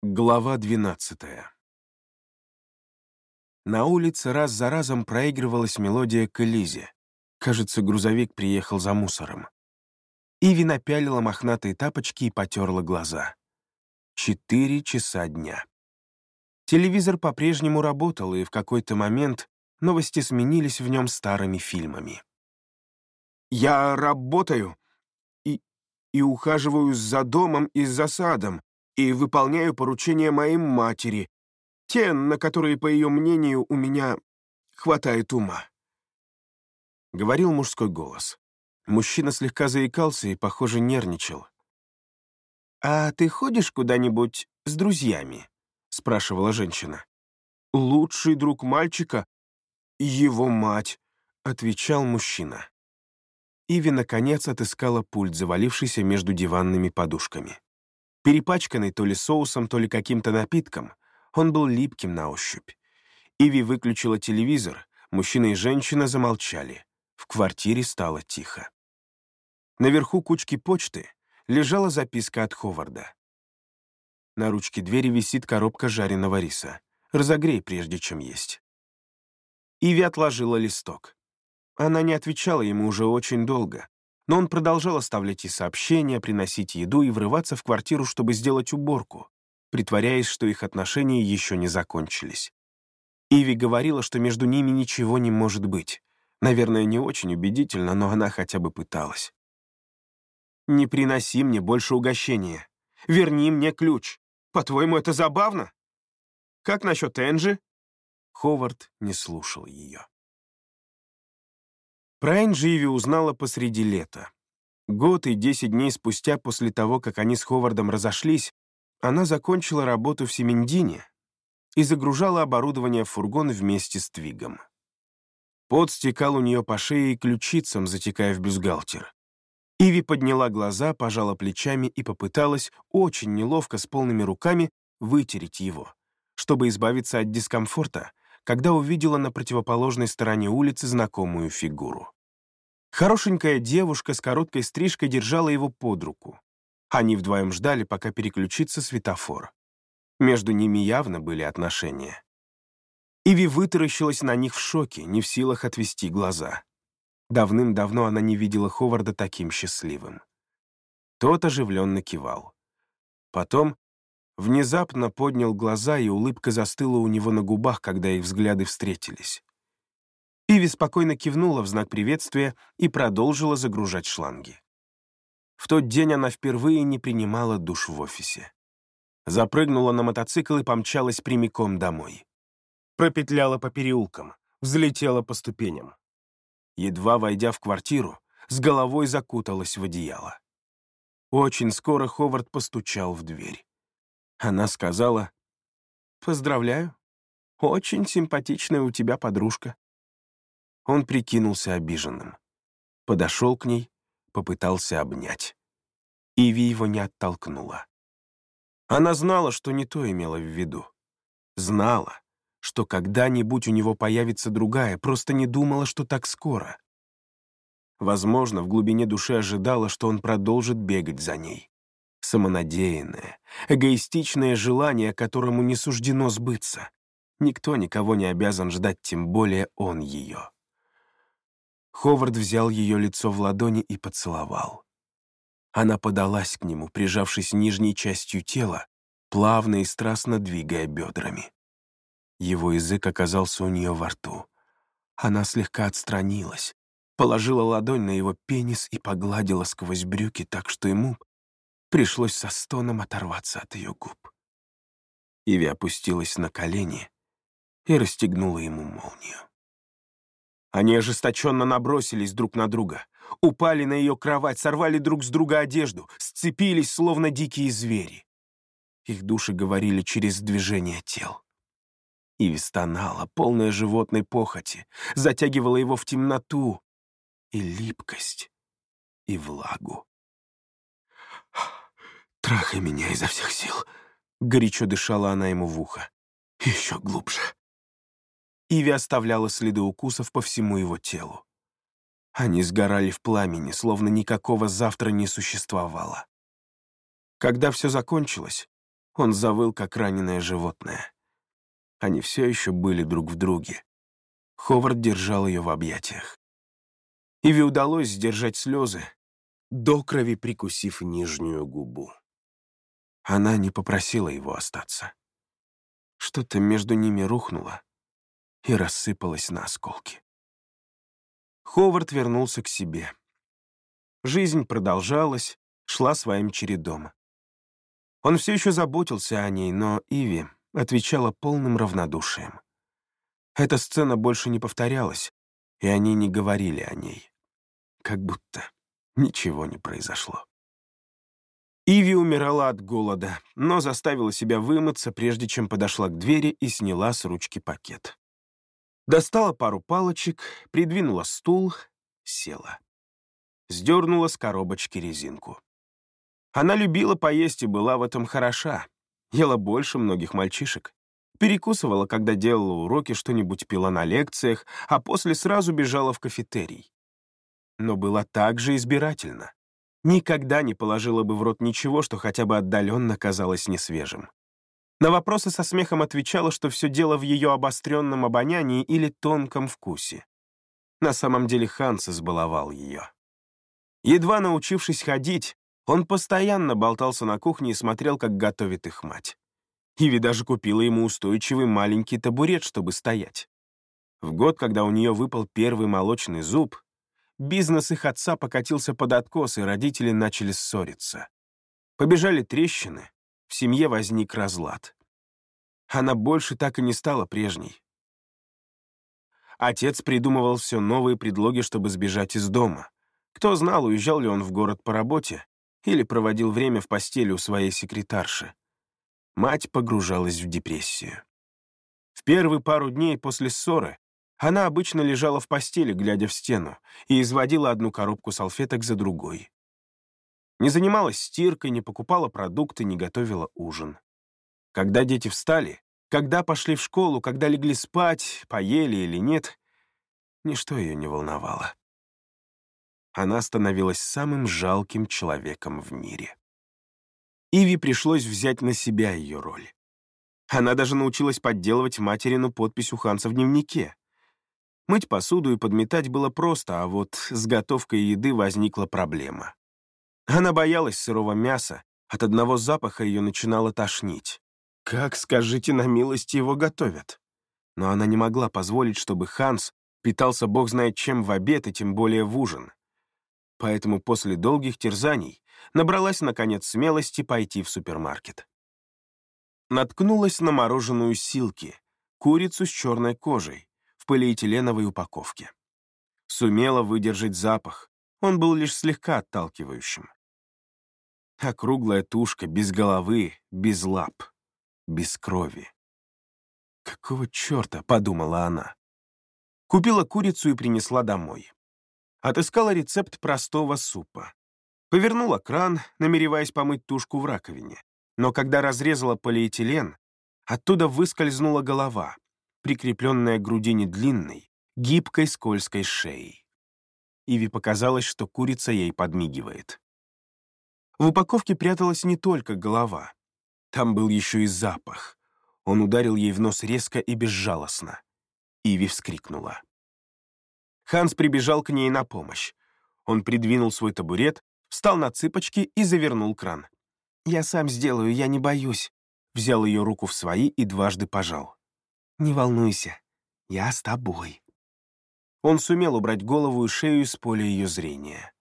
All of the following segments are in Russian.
Глава 12 На улице раз за разом проигрывалась мелодия к Элизе. Кажется, грузовик приехал за мусором. Иви напялила мохнатые тапочки и потерла глаза. Четыре часа дня. Телевизор по-прежнему работал, и в какой-то момент новости сменились в нем старыми фильмами. «Я работаю и, и ухаживаю за домом и за садом, и выполняю поручения моей матери, те, на которые, по ее мнению, у меня хватает ума. Говорил мужской голос. Мужчина слегка заикался и, похоже, нервничал. «А ты ходишь куда-нибудь с друзьями?» — спрашивала женщина. «Лучший друг мальчика — его мать», — отвечал мужчина. Иви, наконец, отыскала пульт, завалившийся между диванными подушками. Перепачканный то ли соусом, то ли каким-то напитком, он был липким на ощупь. Иви выключила телевизор, мужчина и женщина замолчали. В квартире стало тихо. Наверху кучки почты лежала записка от Ховарда. На ручке двери висит коробка жареного риса. Разогрей, прежде чем есть. Иви отложила листок. Она не отвечала ему уже очень долго, но он продолжал оставлять ей сообщения, приносить еду и врываться в квартиру, чтобы сделать уборку, притворяясь, что их отношения еще не закончились. Иви говорила, что между ними ничего не может быть. Наверное, не очень убедительно, но она хотя бы пыталась. «Не приноси мне больше угощения. Верни мне ключ. По-твоему, это забавно? Как насчет Энджи?» Ховард не слушал ее. Про Энджи узнала посреди лета. Год и десять дней спустя после того, как они с Ховардом разошлись, она закончила работу в Семендине и загружала оборудование в фургон вместе с Твигом. Пот стекал у нее по шее и ключицам, затекая в бюстгальтер. Иви подняла глаза, пожала плечами и попыталась, очень неловко, с полными руками, вытереть его, чтобы избавиться от дискомфорта, когда увидела на противоположной стороне улицы знакомую фигуру. Хорошенькая девушка с короткой стрижкой держала его под руку. Они вдвоем ждали, пока переключится светофор. Между ними явно были отношения. Иви вытаращилась на них в шоке, не в силах отвести глаза. Давным-давно она не видела Ховарда таким счастливым. Тот оживленно кивал. Потом внезапно поднял глаза, и улыбка застыла у него на губах, когда их взгляды встретились. Иви спокойно кивнула в знак приветствия и продолжила загружать шланги. В тот день она впервые не принимала душ в офисе. Запрыгнула на мотоцикл и помчалась прямиком домой. Пропетляла по переулкам, взлетела по ступеням. Едва войдя в квартиру, с головой закуталась в одеяло. Очень скоро Ховард постучал в дверь. Она сказала, «Поздравляю, очень симпатичная у тебя подружка». Он прикинулся обиженным. Подошел к ней, попытался обнять. Иви его не оттолкнула. Она знала, что не то имела в виду. Знала, что когда-нибудь у него появится другая, просто не думала, что так скоро. Возможно, в глубине души ожидала, что он продолжит бегать за ней. Самонадеянное, эгоистичное желание, которому не суждено сбыться. Никто никого не обязан ждать, тем более он ее. Ховард взял ее лицо в ладони и поцеловал. Она подалась к нему, прижавшись нижней частью тела, плавно и страстно двигая бедрами. Его язык оказался у нее во рту. Она слегка отстранилась, положила ладонь на его пенис и погладила сквозь брюки так, что ему пришлось со стоном оторваться от ее губ. Иви опустилась на колени и расстегнула ему молнию. Они ожесточенно набросились друг на друга, упали на ее кровать, сорвали друг с друга одежду, сцепились, словно дикие звери. Их души говорили через движение тел. Иви стонала, полная животной похоти, затягивала его в темноту и липкость, и влагу. «Трахай меня изо всех сил», — горячо дышала она ему в ухо. «Еще глубже». Иви оставляла следы укусов по всему его телу. Они сгорали в пламени, словно никакого завтра не существовало. Когда все закончилось, Он завыл, как раненое животное. Они все еще были друг в друге. Ховард держал ее в объятиях. Иви удалось сдержать слезы, до крови прикусив нижнюю губу. Она не попросила его остаться. Что-то между ними рухнуло и рассыпалось на осколки. Ховард вернулся к себе. Жизнь продолжалась, шла своим чередом. Он все еще заботился о ней, но Иви отвечала полным равнодушием. Эта сцена больше не повторялась, и они не говорили о ней. Как будто ничего не произошло. Иви умирала от голода, но заставила себя вымыться, прежде чем подошла к двери и сняла с ручки пакет. Достала пару палочек, придвинула стул, села. Сдернула с коробочки резинку. Она любила поесть и была в этом хороша. Ела больше многих мальчишек. Перекусывала, когда делала уроки, что-нибудь пила на лекциях, а после сразу бежала в кафетерий. Но была также избирательна. Никогда не положила бы в рот ничего, что хотя бы отдаленно казалось несвежим. На вопросы со смехом отвечала, что все дело в ее обостренном обонянии или тонком вкусе. На самом деле Ханс избаловал ее. Едва научившись ходить, он постоянно болтался на кухне и смотрел, как готовит их мать. Иви даже купила ему устойчивый маленький табурет, чтобы стоять. В год, когда у нее выпал первый молочный зуб, бизнес их отца покатился под откос, и родители начали ссориться. Побежали трещины, в семье возник разлад. Она больше так и не стала прежней. Отец придумывал все новые предлоги, чтобы сбежать из дома. Кто знал, уезжал ли он в город по работе или проводил время в постели у своей секретарши. Мать погружалась в депрессию. В первые пару дней после ссоры она обычно лежала в постели, глядя в стену, и изводила одну коробку салфеток за другой. Не занималась стиркой, не покупала продукты, не готовила ужин. Когда дети встали, когда пошли в школу, когда легли спать, поели или нет, ничто ее не волновало. Она становилась самым жалким человеком в мире. Иви пришлось взять на себя ее роль. Она даже научилась подделывать материну подпись у Ханса в дневнике. Мыть посуду и подметать было просто, а вот с готовкой еды возникла проблема. Она боялась сырого мяса, от одного запаха ее начинало тошнить. Как, скажите на милость, его готовят? Но она не могла позволить, чтобы Ханс питался бог знает чем в обед и тем более в ужин. Поэтому после долгих терзаний набралась, наконец, смелости пойти в супермаркет. Наткнулась на мороженую силки, курицу с черной кожей, в полиэтиленовой упаковке. Сумела выдержать запах, он был лишь слегка отталкивающим. Округлая тушка, без головы, без лап, без крови. «Какого черта?» — подумала она. Купила курицу и принесла домой. Отыскала рецепт простого супа. Повернула кран, намереваясь помыть тушку в раковине. Но когда разрезала полиэтилен, оттуда выскользнула голова, прикрепленная к грудине длинной, гибкой скользкой шеей. Иви показалось, что курица ей подмигивает. В упаковке пряталась не только голова. Там был еще и запах. Он ударил ей в нос резко и безжалостно. Иви вскрикнула. Ханс прибежал к ней на помощь. Он придвинул свой табурет, встал на цыпочки и завернул кран. «Я сам сделаю, я не боюсь», — взял ее руку в свои и дважды пожал. «Не волнуйся, я с тобой». Он сумел убрать голову и шею из поля ее зрения.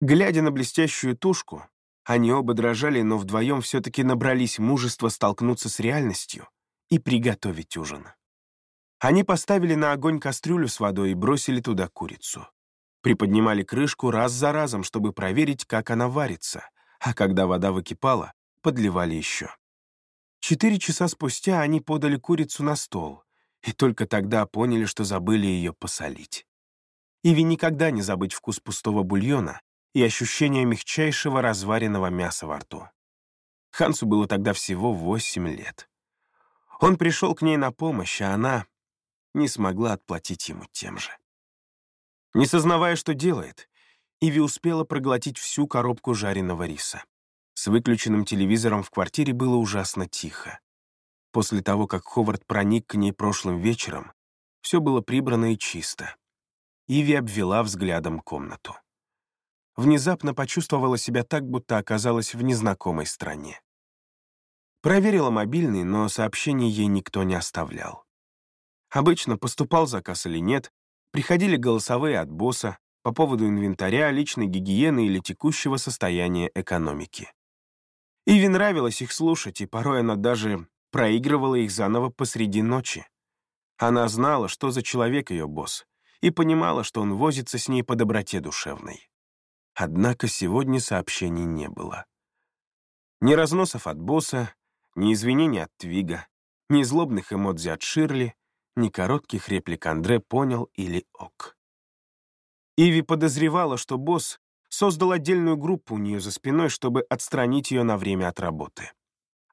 Глядя на блестящую тушку, они оба дрожали, но вдвоем все-таки набрались мужества столкнуться с реальностью и приготовить ужин. Они поставили на огонь кастрюлю с водой и бросили туда курицу. Приподнимали крышку раз за разом, чтобы проверить, как она варится, а когда вода выкипала, подливали еще. Четыре часа спустя они подали курицу на стол, и только тогда поняли, что забыли ее посолить. Иви никогда не забыть вкус пустого бульона и ощущение мягчайшего разваренного мяса во рту. Хансу было тогда всего восемь лет. Он пришел к ней на помощь, а она не смогла отплатить ему тем же. Не сознавая, что делает, Иви успела проглотить всю коробку жареного риса. С выключенным телевизором в квартире было ужасно тихо. После того, как Ховард проник к ней прошлым вечером, все было прибрано и чисто. Иви обвела взглядом комнату. Внезапно почувствовала себя так, будто оказалась в незнакомой стране. Проверила мобильный, но сообщений ей никто не оставлял. Обычно поступал заказ или нет, приходили голосовые от босса по поводу инвентаря, личной гигиены или текущего состояния экономики. Иви нравилось их слушать, и порой она даже проигрывала их заново посреди ночи. Она знала, что за человек ее босс, и понимала, что он возится с ней по доброте душевной. Однако сегодня сообщений не было. Ни разносов от босса, ни извинений от Твига, ни злобных эмодзи от Ширли, ни коротких реплик Андре «понял» или «ок». Иви подозревала, что босс создал отдельную группу у нее за спиной, чтобы отстранить ее на время от работы.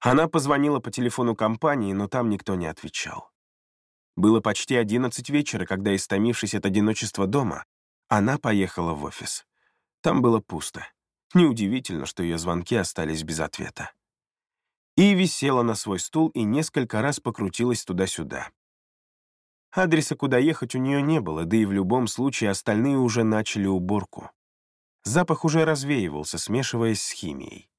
Она позвонила по телефону компании, но там никто не отвечал. Было почти одиннадцать вечера, когда, истомившись от одиночества дома, она поехала в офис. Там было пусто. Неудивительно, что ее звонки остались без ответа. Иви села на свой стул и несколько раз покрутилась туда-сюда. Адреса, куда ехать, у нее не было, да и в любом случае остальные уже начали уборку. Запах уже развеивался, смешиваясь с химией.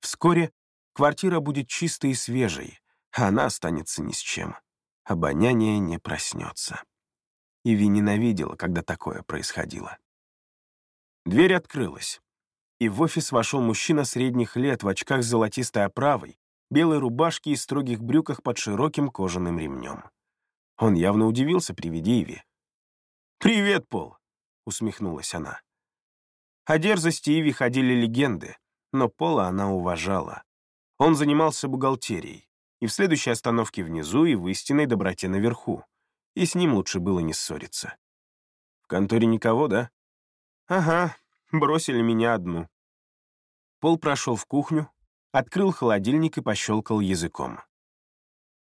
Вскоре квартира будет чистой и свежей, а она останется ни с чем. Обоняние не проснется. Иви ненавидела, когда такое происходило. Дверь открылась, и в офис вошел мужчина средних лет в очках с золотистой оправой, белой рубашке и строгих брюках под широким кожаным ремнем. Он явно удивился при виде Иви. «Привет, Пол!» — усмехнулась она. О дерзости Иви ходили легенды, но Пола она уважала. Он занимался бухгалтерией, и в следующей остановке внизу, и в истинной доброте наверху, и с ним лучше было не ссориться. «В конторе никого, да?» «Ага, бросили меня одну». Пол прошел в кухню, открыл холодильник и пощелкал языком.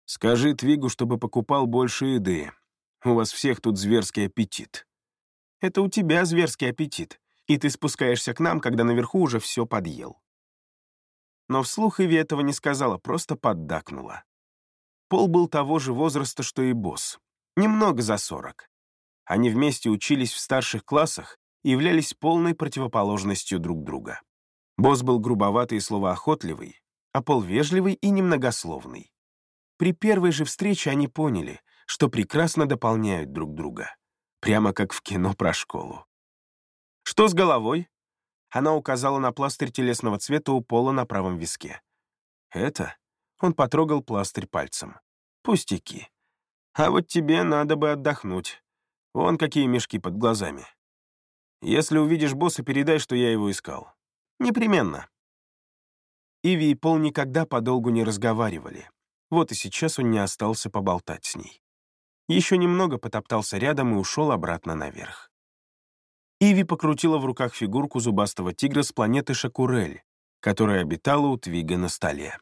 «Скажи Твигу, чтобы покупал больше еды. У вас всех тут зверский аппетит». «Это у тебя зверский аппетит, и ты спускаешься к нам, когда наверху уже все подъел». Но вслух Иви этого не сказала, просто поддакнула. Пол был того же возраста, что и босс. Немного за сорок. Они вместе учились в старших классах являлись полной противоположностью друг друга. Босс был грубоватый и словоохотливый, а Пол вежливый и немногословный. При первой же встрече они поняли, что прекрасно дополняют друг друга, прямо как в кино про школу. «Что с головой?» Она указала на пластырь телесного цвета у Пола на правом виске. «Это?» Он потрогал пластырь пальцем. «Пустяки. А вот тебе надо бы отдохнуть. Вон какие мешки под глазами. Если увидишь босса, передай, что я его искал. Непременно. Иви и Пол никогда подолгу не разговаривали. Вот и сейчас он не остался поболтать с ней. Еще немного потоптался рядом и ушел обратно наверх. Иви покрутила в руках фигурку зубастого тигра с планеты Шакурель, которая обитала у Твига на столе.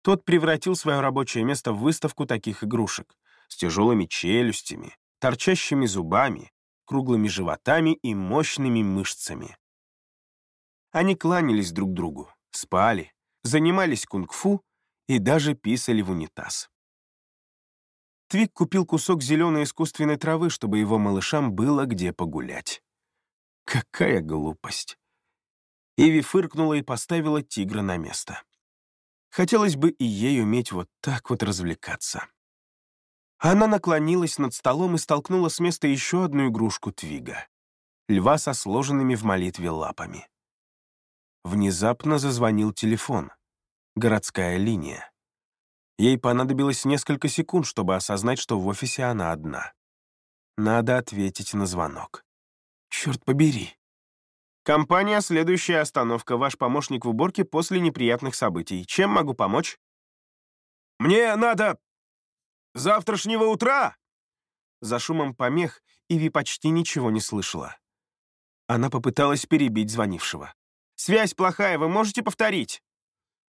Тот превратил свое рабочее место в выставку таких игрушек с тяжелыми челюстями, торчащими зубами, круглыми животами и мощными мышцами. Они кланялись друг другу, спали, занимались кунг-фу и даже писали в унитаз. Твик купил кусок зеленой искусственной травы, чтобы его малышам было где погулять. Какая глупость! Иви фыркнула и поставила тигра на место. Хотелось бы и ей уметь вот так вот развлекаться. Она наклонилась над столом и столкнула с места еще одну игрушку Твига — льва со сложенными в молитве лапами. Внезапно зазвонил телефон. Городская линия. Ей понадобилось несколько секунд, чтобы осознать, что в офисе она одна. Надо ответить на звонок. Черт побери. Компания «Следующая остановка. Ваш помощник в уборке после неприятных событий. Чем могу помочь? Мне надо завтрашнего утра!» За шумом помех Иви почти ничего не слышала. Она попыталась перебить звонившего. «Связь плохая, вы можете повторить?»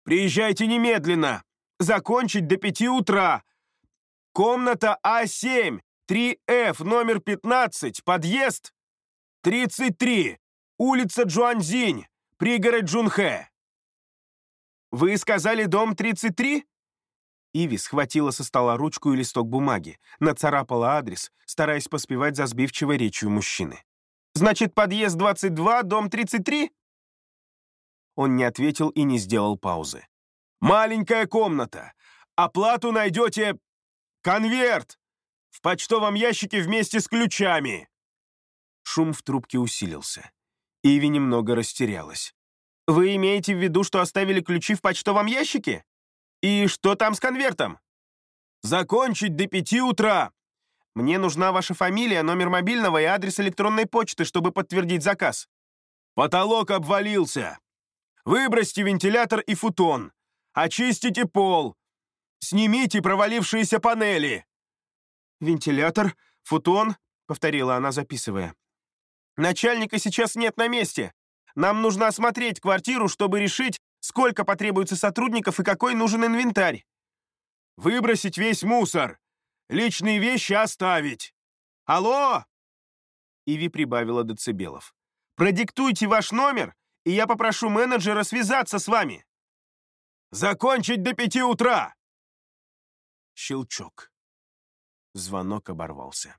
«Приезжайте немедленно! Закончить до пяти утра! Комната А7, 3F, номер 15, подъезд 33, улица Джуанзинь, пригород Джунхэ!» Вы сказали дом 33? Иви схватила со стола ручку и листок бумаги, нацарапала адрес, стараясь поспевать за сбивчивой речью мужчины. «Значит, подъезд 22, дом 33?» Он не ответил и не сделал паузы. «Маленькая комната. Оплату найдете... Конверт! В почтовом ящике вместе с ключами!» Шум в трубке усилился. Иви немного растерялась. «Вы имеете в виду, что оставили ключи в почтовом ящике?» «И что там с конвертом?» «Закончить до пяти утра!» «Мне нужна ваша фамилия, номер мобильного и адрес электронной почты, чтобы подтвердить заказ». «Потолок обвалился. Выбросьте вентилятор и футон. Очистите пол. Снимите провалившиеся панели». «Вентилятор, футон», — повторила она, записывая. «Начальника сейчас нет на месте. Нам нужно осмотреть квартиру, чтобы решить, сколько потребуется сотрудников и какой нужен инвентарь. Выбросить весь мусор. Личные вещи оставить. Алло!» Иви прибавила децибелов. «Продиктуйте ваш номер, и я попрошу менеджера связаться с вами. Закончить до пяти утра!» Щелчок. Звонок оборвался.